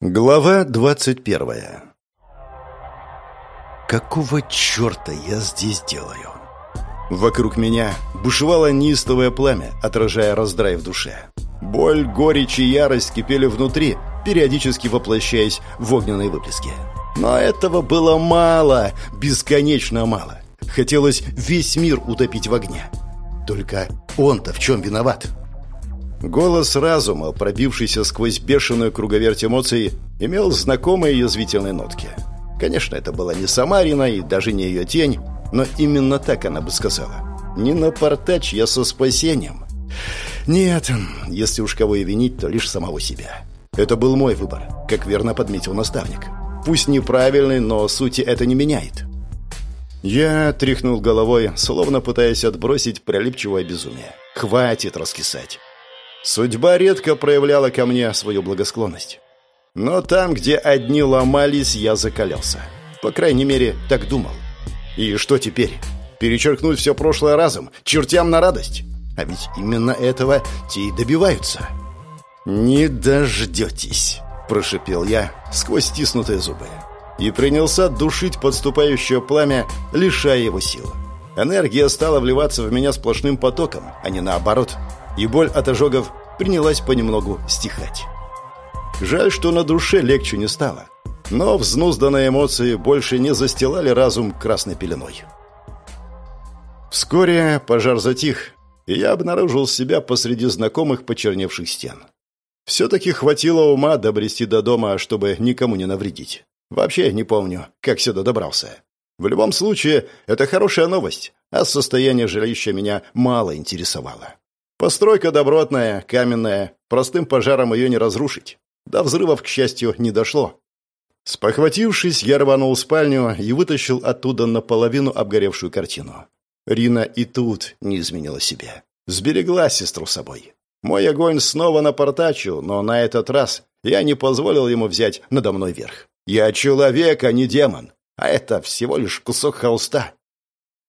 Глава двадцать первая Какого черта я здесь делаю? Вокруг меня бушевало неистовое пламя, отражая раздрай в душе. Боль, горечь и ярость кипели внутри, периодически воплощаясь в огненные выплески. Но этого было мало, бесконечно мало. Хотелось весь мир утопить в огне. Только он-то в чем виноват? Голос разума, пробившийся сквозь бешеную круговерть эмоций, имел знакомые язвительные нотки. Конечно, это была не Самарина и даже не ее тень, но именно так она бы сказала. «Не напортачь я со спасением». Нет, если уж кого и винить, то лишь самого себя. Это был мой выбор, как верно подметил наставник. Пусть неправильный, но сути это не меняет. Я тряхнул головой, словно пытаясь отбросить прилипчивое безумие. Хватит раскисать. Судьба редко проявляла ко мне свою благосклонность. Но там, где одни ломались, я закалялся. По крайней мере, так думал. И что теперь? Перечеркнуть все прошлое разом, чертям на радость? А ведь именно этого те и добиваются. «Не дождетесь», – прошипел я сквозь стиснутые зубы. И принялся душить подступающее пламя, лишая его сил. Энергия стала вливаться в меня сплошным потоком, а не наоборот – и боль от ожогов принялась понемногу стихать. Жаль, что на душе легче не стало, но взнузданные эмоции больше не застилали разум красной пеленой. Вскоре пожар затих, и я обнаружил себя посреди знакомых почерневших стен. Все-таки хватило ума добрести до дома, чтобы никому не навредить. Вообще не помню, как сюда добрался. В любом случае, это хорошая новость, а состояние жилища меня мало интересовало. Постройка добротная, каменная, простым пожаром ее не разрушить. До взрывов, к счастью, не дошло. Спохватившись, я рванул в спальню и вытащил оттуда наполовину обгоревшую картину. Рина и тут не изменила себе. Сберегла сестру собой. Мой огонь снова напортачил, но на этот раз я не позволил ему взять надо мной верх. Я человек, а не демон. А это всего лишь кусок холста.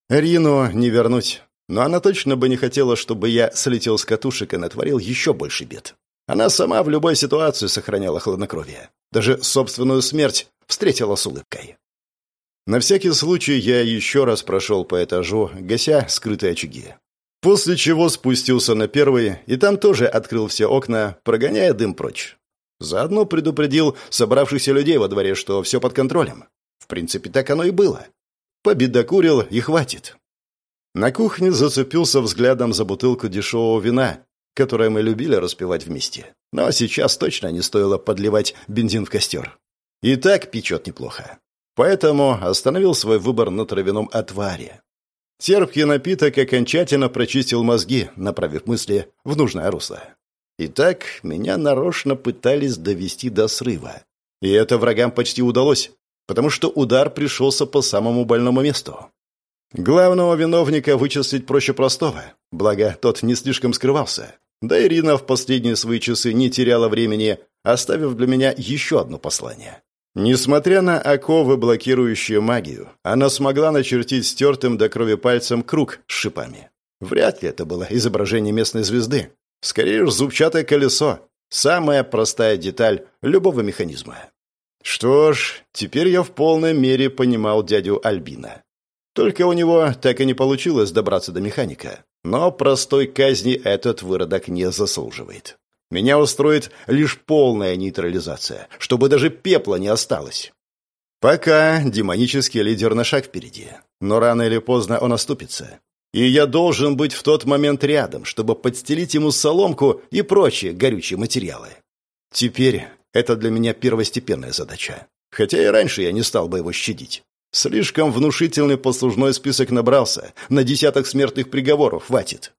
Рину не вернуть. Но она точно бы не хотела, чтобы я слетел с катушек и натворил еще больше бед. Она сама в любой ситуации сохраняла хладнокровие. Даже собственную смерть встретила с улыбкой. На всякий случай я еще раз прошел по этажу, гася скрытые очаги. После чего спустился на первый, и там тоже открыл все окна, прогоняя дым прочь. Заодно предупредил собравшихся людей во дворе, что все под контролем. В принципе, так оно и было. Победокурил и хватит. На кухне зацепился взглядом за бутылку дешевого вина, которое мы любили распивать вместе. Но сейчас точно не стоило подливать бензин в костер. И так печет неплохо. Поэтому остановил свой выбор на травяном отваре. Терпкий напиток окончательно прочистил мозги, направив мысли в нужное русло. Итак, меня нарочно пытались довести до срыва. И это врагам почти удалось, потому что удар пришелся по самому больному месту. Главного виновника вычислить проще простого, благо тот не слишком скрывался. Да Ирина в последние свои часы не теряла времени, оставив для меня еще одно послание. Несмотря на оковы, блокирующие магию, она смогла начертить стертым до крови пальцем круг с шипами. Вряд ли это было изображение местной звезды. Скорее уж зубчатое колесо. Самая простая деталь любого механизма. Что ж, теперь я в полной мере понимал дядю Альбина. Только у него так и не получилось добраться до механика. Но простой казни этот выродок не заслуживает. Меня устроит лишь полная нейтрализация, чтобы даже пепла не осталось. Пока демонический лидер на шаг впереди. Но рано или поздно он оступится. И я должен быть в тот момент рядом, чтобы подстелить ему соломку и прочие горючие материалы. Теперь это для меня первостепенная задача. Хотя и раньше я не стал бы его щадить. Слишком внушительный послужной список набрался, на десяток смертных приговоров хватит.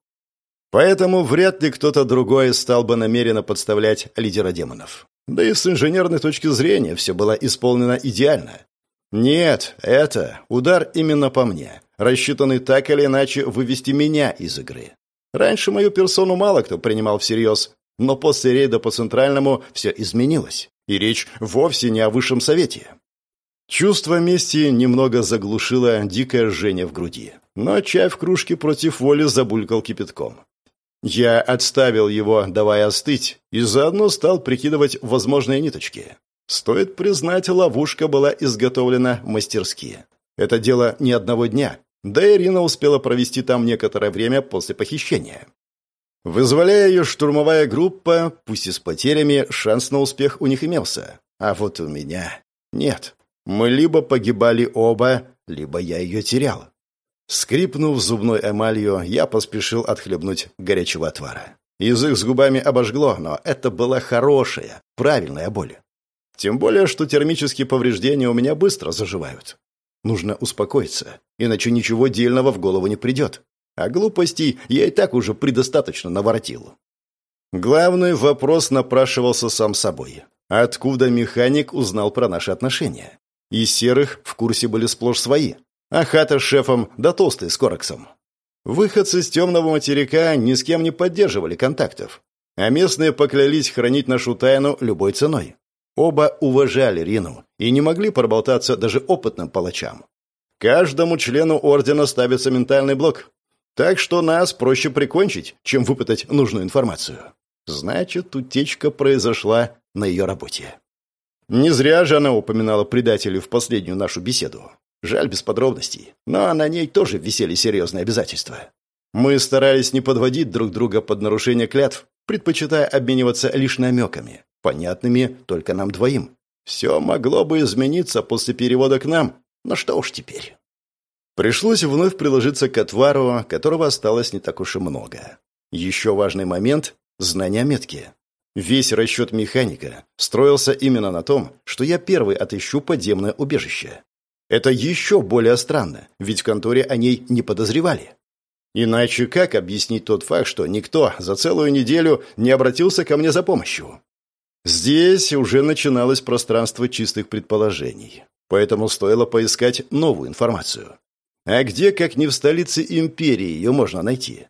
Поэтому вряд ли кто-то другой стал бы намеренно подставлять лидера демонов. Да и с инженерной точки зрения все было исполнено идеально. Нет, это удар именно по мне, рассчитанный так или иначе вывести меня из игры. Раньше мою персону мало кто принимал всерьез, но после рейда по Центральному все изменилось, и речь вовсе не о высшем совете. Чувство мести немного заглушило дикое жжение в груди. Но чай в кружке против воли забулькал кипятком. Я отставил его, давая остыть, и заодно стал прикидывать возможные ниточки. Стоит признать, ловушка была изготовлена мастерски. Это дело не одного дня, да Ирина успела провести там некоторое время после похищения. Вызволяя ее штурмовая группа, пусть и с потерями, шанс на успех у них имелся. А вот у меня нет. Мы либо погибали оба, либо я ее терял. Скрипнув зубной эмалью, я поспешил отхлебнуть горячего отвара. Язык с губами обожгло, но это была хорошая, правильная боль. Тем более, что термические повреждения у меня быстро заживают. Нужно успокоиться, иначе ничего дельного в голову не придет. А глупостей я и так уже предостаточно наворотил. Главный вопрос напрашивался сам собой. Откуда механик узнал про наши отношения? Из серых в курсе были сплошь свои. А хата с шефом да толстый с Короксом. Выходцы с темного материка ни с кем не поддерживали контактов. А местные поклялись хранить нашу тайну любой ценой. Оба уважали Рину и не могли проболтаться даже опытным палачам. Каждому члену ордена ставится ментальный блок, так что нас проще прикончить, чем выпытать нужную информацию. Значит, утечка произошла на ее работе. Не зря же она упоминала предателей в последнюю нашу беседу. Жаль без подробностей, но на ней тоже висели серьезные обязательства. Мы старались не подводить друг друга под нарушение клятв, предпочитая обмениваться лишь намеками, понятными только нам двоим. Все могло бы измениться после перевода к нам, но что уж теперь. Пришлось вновь приложиться к отвару, которого осталось не так уж и много. Еще важный момент – знание метки. Весь расчет механика строился именно на том, что я первый отыщу подземное убежище. Это еще более странно, ведь в конторе о ней не подозревали. Иначе как объяснить тот факт, что никто за целую неделю не обратился ко мне за помощью? Здесь уже начиналось пространство чистых предположений, поэтому стоило поискать новую информацию. А где, как не в столице империи, ее можно найти?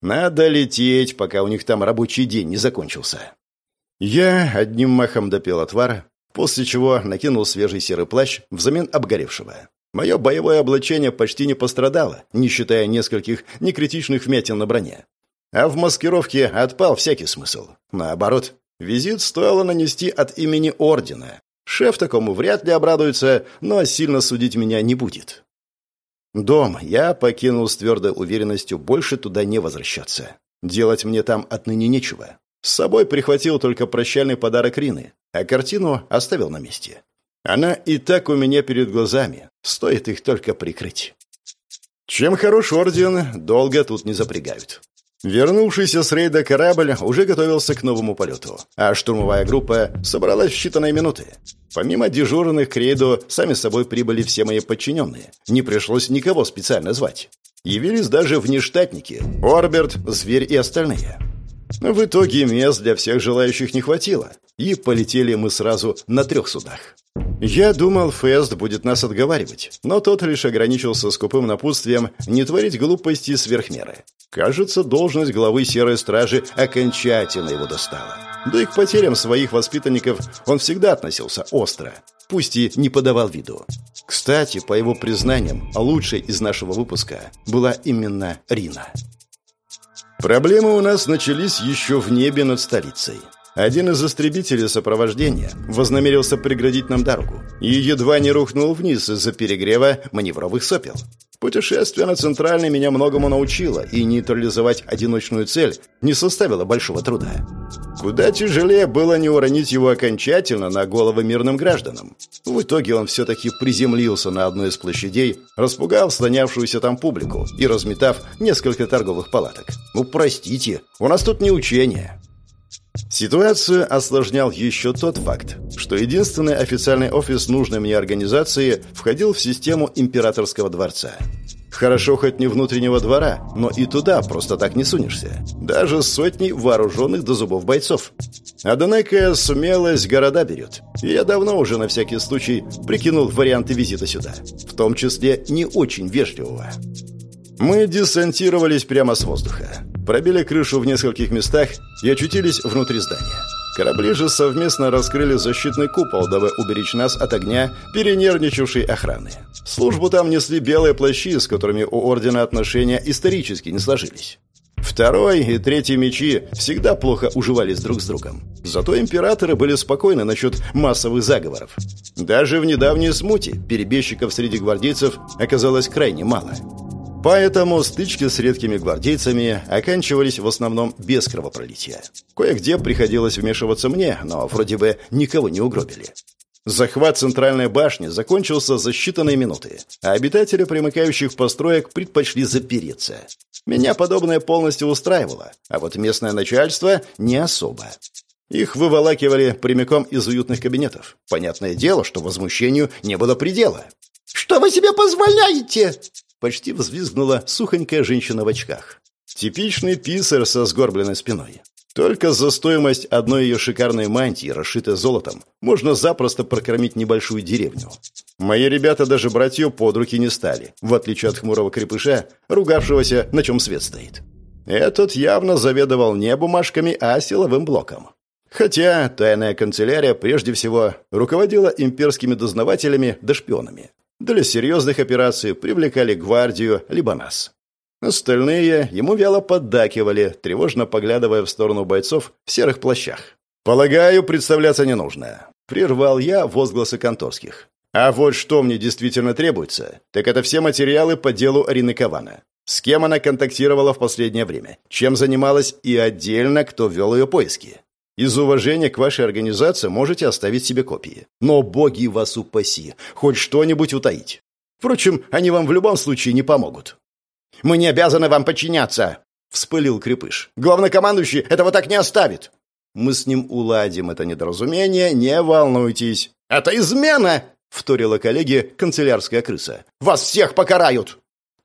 Надо лететь, пока у них там рабочий день не закончился. Я одним махом допил отвар, после чего накинул свежий серый плащ взамен обгоревшего. Мое боевое облачение почти не пострадало, не считая нескольких некритичных вмятин на броне. А в маскировке отпал всякий смысл. Наоборот, визит стоило нанести от имени Ордена. Шеф такому вряд ли обрадуется, но сильно судить меня не будет. Дом я покинул с твердой уверенностью больше туда не возвращаться. Делать мне там отныне нечего. С собой прихватил только прощальный подарок Рины, а картину оставил на месте. Она и так у меня перед глазами, стоит их только прикрыть. Чем хорош орден, долго тут не запрягают. Вернувшийся с рейда корабль уже готовился к новому полету, а штурмовая группа собралась в считанные минуты. Помимо дежурных к рейду, сами собой прибыли все мои подчиненные. Не пришлось никого специально звать. Явились даже внештатники – Орберт, Зверь и остальные. В итоге мест для всех желающих не хватило, и полетели мы сразу на трех судах. Я думал, Фест будет нас отговаривать, но тот лишь ограничился скупым напутствием не творить глупости сверх меры. Кажется, должность главы Серой Стражи окончательно его достала. Да и к потерям своих воспитанников он всегда относился остро, пусть и не подавал виду. Кстати, по его признаниям, лучшей из нашего выпуска была именно Рина. Проблемы у нас начались еще в небе над столицей. Один из истребителей сопровождения вознамерился преградить нам дорогу и едва не рухнул вниз из-за перегрева маневровых сопел. Путешествие на Центральный меня многому научило, и нейтрализовать одиночную цель не составило большого труда. Куда тяжелее было не уронить его окончательно на головы мирным гражданам. В итоге он все-таки приземлился на одной из площадей, распугав слонявшуюся там публику и разметав несколько торговых палаток. «Ну, простите, у нас тут не учение». Ситуацию осложнял еще тот факт, что единственный официальный офис нужной мне организации входил в систему императорского дворца. Хорошо хоть не внутреннего двора, но и туда просто так не сунешься. Даже с сотней вооруженных до зубов бойцов. Однако смелость города берет. Я давно уже на всякий случай прикинул варианты визита сюда. В том числе не очень вежливого. Мы десантировались прямо с воздуха пробили крышу в нескольких местах и очутились внутри здания. Корабли же совместно раскрыли защитный купол, дабы уберечь нас от огня перенервничавшей охраны. Службу там несли белые плащи, с которыми у Ордена отношения исторически не сложились. Второй и третий мечи всегда плохо уживались друг с другом. Зато императоры были спокойны насчет массовых заговоров. Даже в недавней смуте перебежчиков среди гвардейцев оказалось крайне мало. Поэтому стычки с редкими гвардейцами оканчивались в основном без кровопролития. Кое-где приходилось вмешиваться мне, но вроде бы никого не угробили. Захват центральной башни закончился за считанные минуты, а обитатели примыкающих построек предпочли запереться. Меня подобное полностью устраивало, а вот местное начальство не особо. Их выволакивали прямиком из уютных кабинетов. Понятное дело, что возмущению не было предела. «Что вы себе позволяете?» Почти взвизгнула сухонькая женщина в очках. Типичный писарь со сгорбленной спиной. Только за стоимость одной ее шикарной мантии, расшитой золотом, можно запросто прокормить небольшую деревню. Мои ребята даже братью под руки не стали, в отличие от хмурого крепыша, ругавшегося, на чем свет стоит. Этот явно заведовал не бумажками, а силовым блоком. Хотя тайная канцелярия прежде всего руководила имперскими дознавателями да шпионами. Для серьезных операций привлекали гвардию, либо нас. Остальные ему вяло поддакивали, тревожно поглядывая в сторону бойцов в серых плащах. «Полагаю, представляться не нужно», — прервал я возгласы конторских. «А вот что мне действительно требуется, так это все материалы по делу Арины Кавана. С кем она контактировала в последнее время, чем занималась и отдельно, кто вел ее поиски. Из уважения к вашей организации можете оставить себе копии. Но боги вас упаси, хоть что-нибудь утаить. Впрочем, они вам в любом случае не помогут. «Мы не обязаны вам подчиняться!» — вспылил Крепыш. «Главнокомандующий этого так не оставит!» «Мы с ним уладим это недоразумение, не волнуйтесь!» «Это измена!» — вторила коллеге канцелярская крыса. «Вас всех покарают!»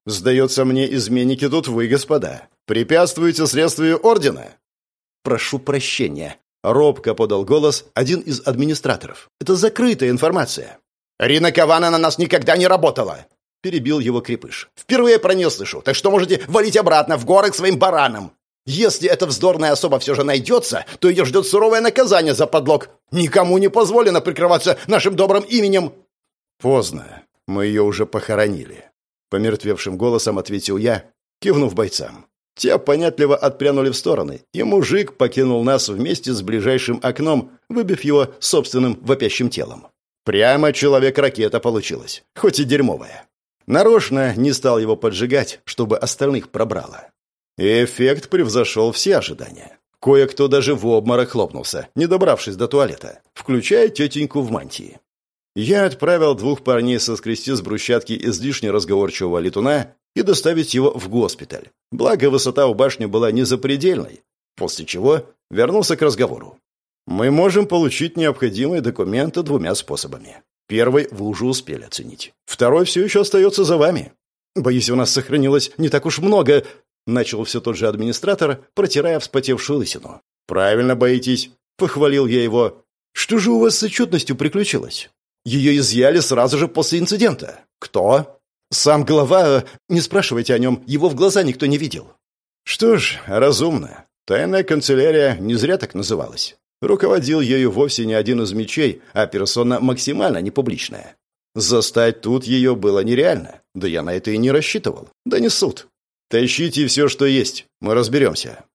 «Сдается мне, изменники тут вы, господа. Препятствуете следствию ордена?» «Прошу прощения», Робко подал голос один из администраторов. «Это закрытая информация». «Рина Кавана на нас никогда не работала!» Перебил его Крепыш. «Впервые про нее слышу, так что можете валить обратно в горы к своим баранам. Если эта вздорная особа все же найдется, то ее ждет суровое наказание за подлог. Никому не позволено прикрываться нашим добрым именем». «Поздно. Мы ее уже похоронили», — помертвевшим голосом ответил я, кивнув бойцам. Те понятливо отпрянули в стороны, и мужик покинул нас вместе с ближайшим окном, выбив его собственным вопящим телом. Прямо человек-ракета получилось, хоть и дерьмовая. Нарочно не стал его поджигать, чтобы остальных пробрало. Эффект превзошел все ожидания. Кое-кто даже в обморок хлопнулся, не добравшись до туалета, включая тетеньку в мантии. Я отправил двух парней соскрести с брусчатки излишне разговорчивого летуна и доставить его в госпиталь. Благо, высота у башни была не запредельной, после чего вернулся к разговору. Мы можем получить необходимые документы двумя способами. Первый вы уже успели оценить. Второй все еще остается за вами. Боюсь, у нас сохранилось не так уж много, начал все тот же администратор, протирая вспотевшую лысину. Правильно боитесь, похвалил я его. Что же у вас с отчетностью приключилось? Ее изъяли сразу же после инцидента. Кто? Сам глава, не спрашивайте о нем, его в глаза никто не видел. Что ж, разумно. Тайная канцелярия не зря так называлась. Руководил ею вовсе не один из мечей, а персона максимально непубличная. Застать тут ее было нереально. Да я на это и не рассчитывал. Да не суд. Тащите все, что есть. Мы разберемся.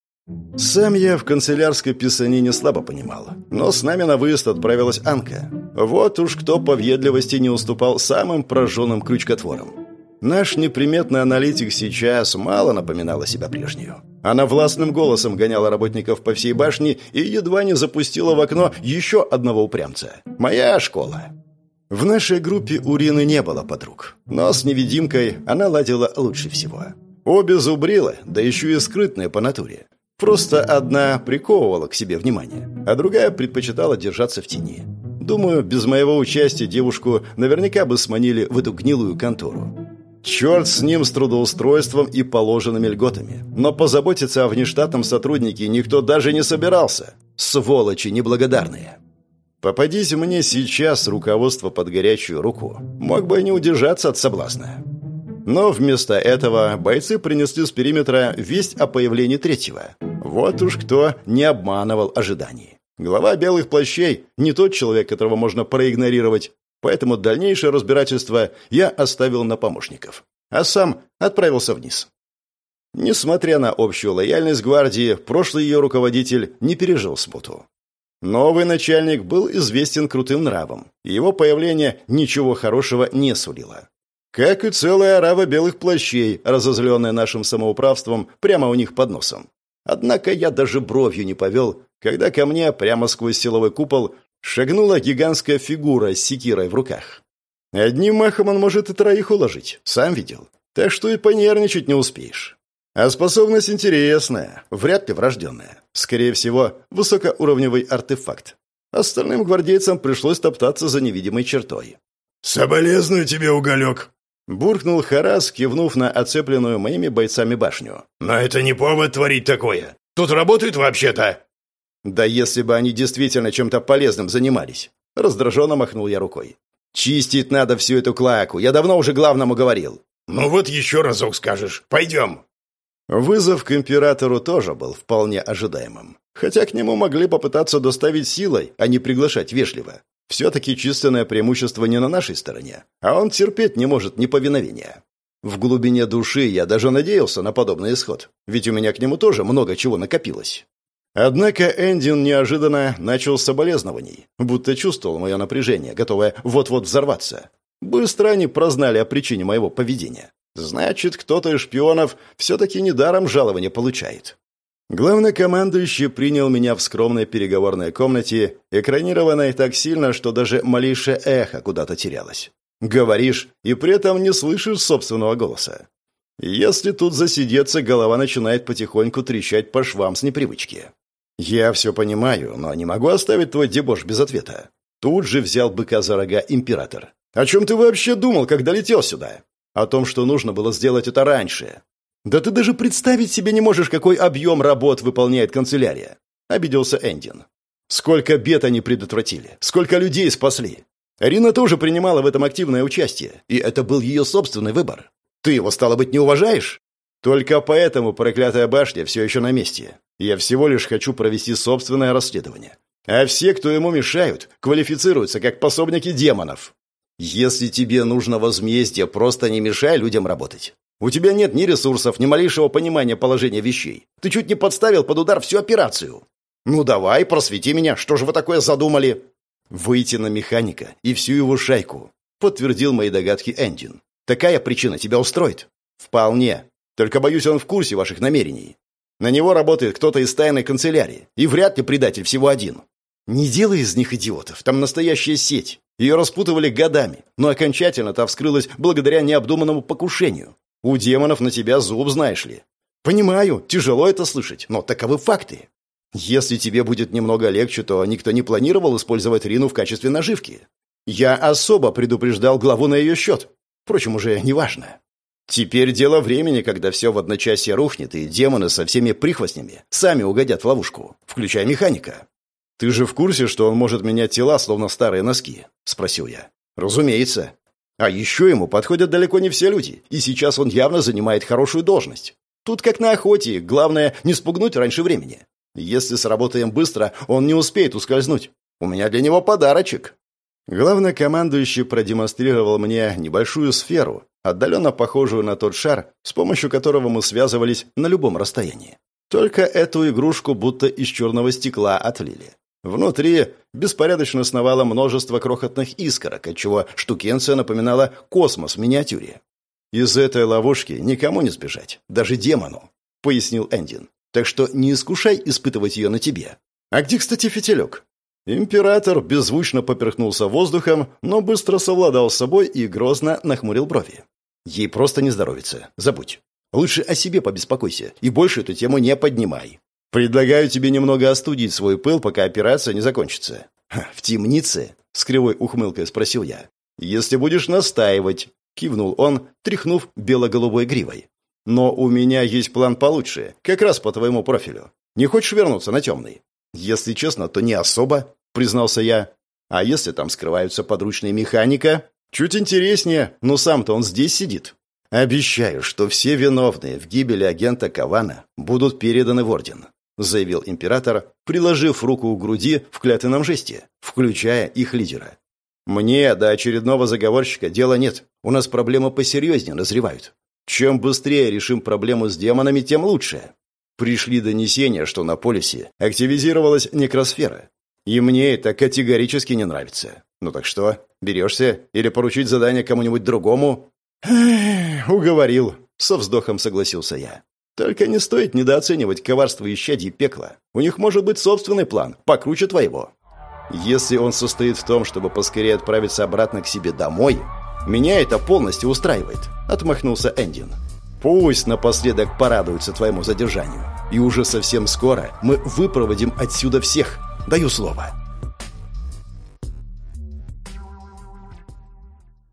Сам я в канцелярской писанине слабо понимал. Но с нами на выезд отправилась Анка. Вот уж кто по въедливости не уступал самым прожженным крючкотворам. Наш неприметный аналитик сейчас мало напоминала себя прежнюю. Она властным голосом гоняла работников по всей башне и едва не запустила в окно еще одного упрямца. «Моя школа!» В нашей группе у Рины не было подруг, но с невидимкой она ладила лучше всего. Обе зубрила, да еще и скрытные по натуре. Просто одна приковывала к себе внимание, а другая предпочитала держаться в тени. Думаю, без моего участия девушку наверняка бы сманили в эту гнилую контору. Черт с ним с трудоустройством и положенными льготами. Но позаботиться о внештатном сотруднике никто даже не собирался. Сволочи неблагодарные. Попадись мне сейчас руководство под горячую руку, мог бы не удержаться от соблазна. Но вместо этого бойцы принесли с периметра весть о появлении третьего. Вот уж кто не обманывал ожиданий. Глава белых плащей – не тот человек, которого можно проигнорировать, поэтому дальнейшее разбирательство я оставил на помощников, а сам отправился вниз. Несмотря на общую лояльность гвардии, прошлый ее руководитель не пережил смуту. Новый начальник был известен крутым нравом, и его появление ничего хорошего не сулило. Как и целая орава белых плащей, разозленная нашим самоуправством прямо у них под носом. Однако я даже бровью не повел, когда ко мне прямо сквозь силовой купол шагнула гигантская фигура с секирой в руках. Одним махом он может и троих уложить, сам видел. Так что и понервничать не успеешь. А способность интересная, вряд ли врожденная. Скорее всего, высокоуровневый артефакт. Остальным гвардейцам пришлось топтаться за невидимой чертой. «Соболезную тебе, уголек!» Буркнул Харас, кивнув на оцепленную моими бойцами башню. «Но это не повод творить такое. Тут работают вообще-то!» «Да если бы они действительно чем-то полезным занимались!» Раздраженно махнул я рукой. «Чистить надо всю эту клаку. Я давно уже главному говорил». «Ну вот еще разок скажешь. Пойдем!» Вызов к императору тоже был вполне ожидаемым. Хотя к нему могли попытаться доставить силой, а не приглашать вежливо. Все-таки численное преимущество не на нашей стороне, а он терпеть не может неповиновения. В глубине души я даже надеялся на подобный исход, ведь у меня к нему тоже много чего накопилось. Однако Эндин неожиданно начал с соболезнований, будто чувствовал мое напряжение, готовое вот-вот взорваться. Быстро они прознали о причине моего поведения. Значит, кто-то из шпионов все-таки недаром жалование получает. Главнокомандующий принял меня в скромной переговорной комнате, экранированной так сильно, что даже малейшее эхо куда-то терялось. Говоришь, и при этом не слышишь собственного голоса. Если тут засидеться, голова начинает потихоньку трещать по швам с непривычки. Я все понимаю, но не могу оставить твой дебош без ответа. Тут же взял быка за рога император. О чем ты вообще думал, когда летел сюда? О том, что нужно было сделать это раньше. Да ты даже представить себе не можешь, какой объем работ выполняет канцелярия. Обиделся Эндин. Сколько бед они предотвратили, сколько людей спасли. Арина тоже принимала в этом активное участие, и это был ее собственный выбор. Ты его, стало быть, не уважаешь? Только поэтому проклятая башня все еще на месте. Я всего лишь хочу провести собственное расследование. А все, кто ему мешают, квалифицируются как пособники демонов. Если тебе нужно возмездие, просто не мешай людям работать. У тебя нет ни ресурсов, ни малейшего понимания положения вещей. Ты чуть не подставил под удар всю операцию. Ну давай, просвети меня, что же вы такое задумали? Выйти на механика и всю его шайку, подтвердил мои догадки Эндин. Такая причина тебя устроит? Вполне. Только боюсь, он в курсе ваших намерений. На него работает кто-то из тайной канцелярии, и вряд ли предатель всего один. Не делай из них идиотов, там настоящая сеть. Ее распутывали годами, но окончательно та вскрылась благодаря необдуманному покушению. У демонов на тебя зуб, знаешь ли. Понимаю, тяжело это слышать, но таковы факты. Если тебе будет немного легче, то никто не планировал использовать Рину в качестве наживки. Я особо предупреждал главу на ее счет. Впрочем, уже неважно. Теперь дело времени, когда все в одночасье рухнет, и демоны со всеми прихвостнями сами угодят в ловушку, включая механика. «Ты же в курсе, что он может менять тела, словно старые носки?» – спросил я. «Разумеется. А еще ему подходят далеко не все люди, и сейчас он явно занимает хорошую должность. Тут как на охоте, главное не спугнуть раньше времени. Если сработаем быстро, он не успеет ускользнуть. У меня для него подарочек». Главнокомандующий продемонстрировал мне небольшую сферу, отдаленно похожую на тот шар, с помощью которого мы связывались на любом расстоянии. Только эту игрушку будто из черного стекла отлили. Внутри беспорядочно сновало множество крохотных искорок, отчего штукенция напоминала космос в миниатюре. «Из этой ловушки никому не сбежать, даже демону», — пояснил Эндин. «Так что не искушай испытывать ее на тебе. А где, кстати, фитилек?» Император беззвучно поперхнулся воздухом, но быстро совладал с собой и грозно нахмурил брови. «Ей просто не здоровится. Забудь. Лучше о себе побеспокойся и больше эту тему не поднимай. Предлагаю тебе немного остудить свой пыл, пока операция не закончится. В темнице? С кривой ухмылкой спросил я. Если будешь настаивать, кивнул он, тряхнув бело-голубой гривой. Но у меня есть план получше, как раз по твоему профилю. Не хочешь вернуться на темный? Если честно, то не особо, признался я. А если там скрываются подручные механика? Чуть интереснее, но сам-то он здесь сидит. Обещаю, что все виновные в гибели агента Кавана будут переданы в Орден заявил император, приложив руку к груди в клятвенном жесте, включая их лидера. «Мне до очередного заговорщика дела нет. У нас проблемы посерьезнее назревают. Чем быстрее решим проблему с демонами, тем лучше. Пришли донесения, что на полюсе активизировалась некросфера. И мне это категорически не нравится. Ну так что, берешься? Или поручить задание кому-нибудь другому? уговорил. Со вздохом согласился я. Только не стоит недооценивать коварство исчадий пекла. У них может быть собственный план, покруче твоего. Если он состоит в том, чтобы поскорее отправиться обратно к себе домой, меня это полностью устраивает, отмахнулся Эндин. Пусть напоследок порадуются твоему задержанию. И уже совсем скоро мы выпроводим отсюда всех. Даю слово.